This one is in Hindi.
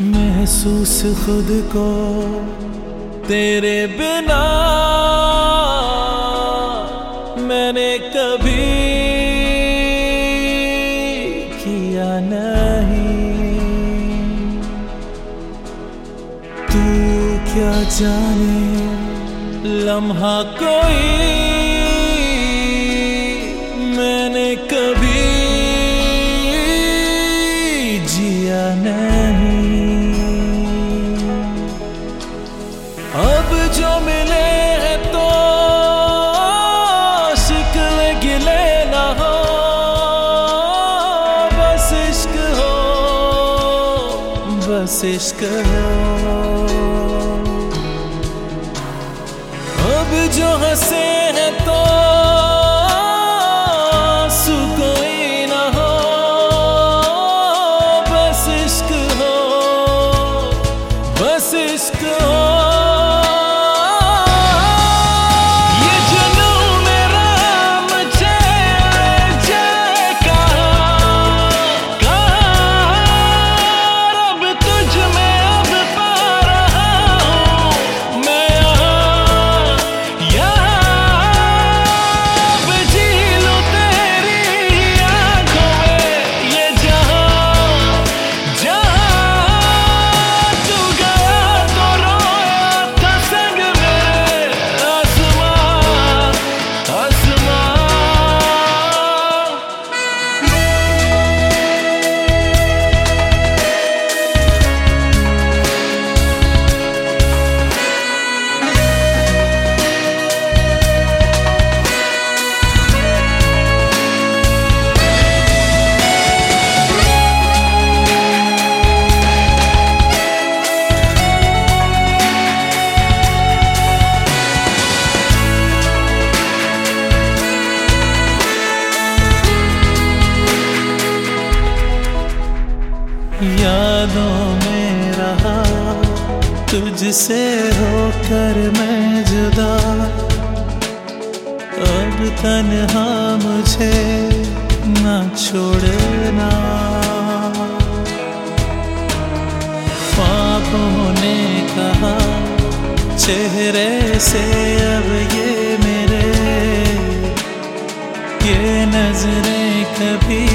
महसूस खुद को तेरे बिना। मैंने कभी किया नहीं। तू क्या जाने लम्हा कोई? मैंने कभी बस इश्क हो अब जो हंसे हैं तो यादों में रहा, तुझसे होकर मैं जुदा। अब तन्हा मुझे ना छोड़ना। पापों ने कहा, चेहरे से अब ये मेरे। ये नज़रें कभी